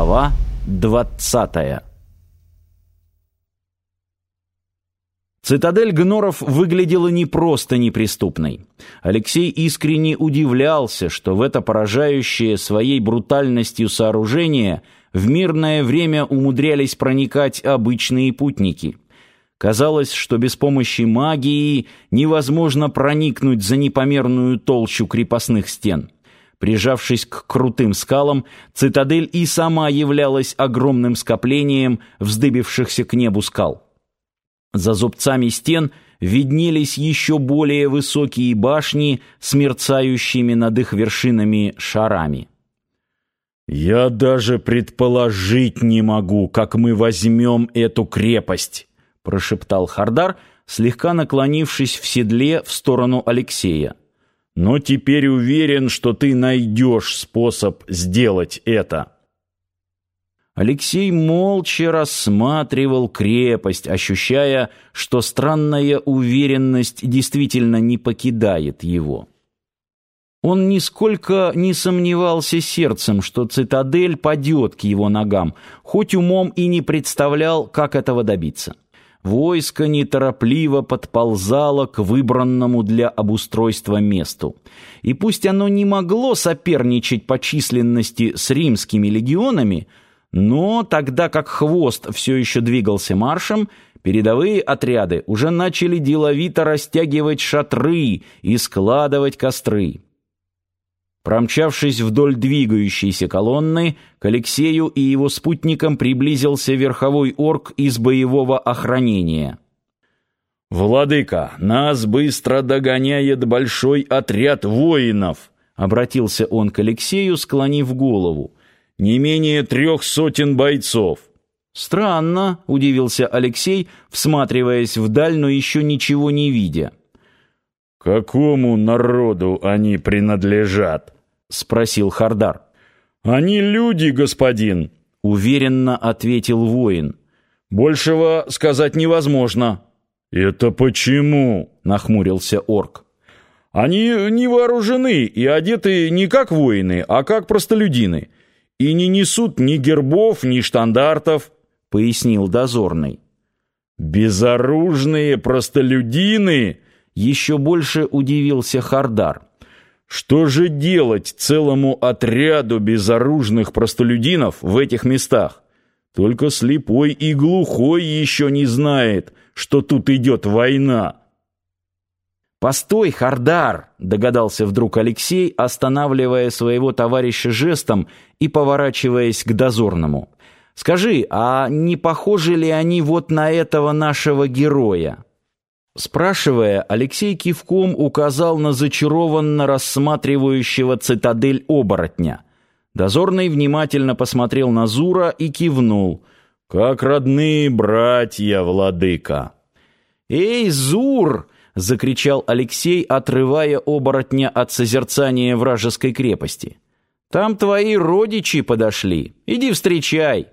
Глава двадцатая Цитадель Гноров выглядела не просто неприступной. Алексей искренне удивлялся, что в это поражающее своей брутальностью сооружение в мирное время умудрялись проникать обычные путники. Казалось, что без помощи магии невозможно проникнуть за непомерную толщу крепостных стен. Прижавшись к крутым скалам, цитадель и сама являлась огромным скоплением вздыбившихся к небу скал. За зубцами стен виднелись еще более высокие башни с мерцающими над их вершинами шарами. «Я даже предположить не могу, как мы возьмем эту крепость», — прошептал Хардар, слегка наклонившись в седле в сторону Алексея но теперь уверен, что ты найдешь способ сделать это». Алексей молча рассматривал крепость, ощущая, что странная уверенность действительно не покидает его. Он нисколько не сомневался сердцем, что цитадель падет к его ногам, хоть умом и не представлял, как этого добиться. Войско неторопливо подползало к выбранному для обустройства месту. И пусть оно не могло соперничать по численности с римскими легионами, но тогда как хвост все еще двигался маршем, передовые отряды уже начали деловито растягивать шатры и складывать костры. Промчавшись вдоль двигающейся колонны, к Алексею и его спутникам приблизился верховой орк из боевого охранения. «Владыка, нас быстро догоняет большой отряд воинов!» — обратился он к Алексею, склонив голову. «Не менее трех сотен бойцов!» «Странно», — удивился Алексей, всматриваясь вдаль, но еще ничего не видя. «Какому народу они принадлежат?» — спросил Хардар. «Они люди, господин», — уверенно ответил воин. «Большего сказать невозможно». «Это почему?» — нахмурился орк. «Они не вооружены и одеты не как воины, а как простолюдины, и не несут ни гербов, ни штандартов», — пояснил дозорный. «Безоружные простолюдины!» Еще больше удивился Хардар. Что же делать целому отряду безоружных простолюдинов в этих местах? Только слепой и глухой еще не знает, что тут идет война. «Постой, Хардар!» — догадался вдруг Алексей, останавливая своего товарища жестом и поворачиваясь к дозорному. «Скажи, а не похожи ли они вот на этого нашего героя?» Спрашивая, Алексей кивком указал на зачарованно рассматривающего цитадель оборотня. Дозорный внимательно посмотрел на Зура и кивнул. «Как родные братья, владыка!» «Эй, Зур!» — закричал Алексей, отрывая оборотня от созерцания вражеской крепости. «Там твои родичи подошли. Иди встречай!»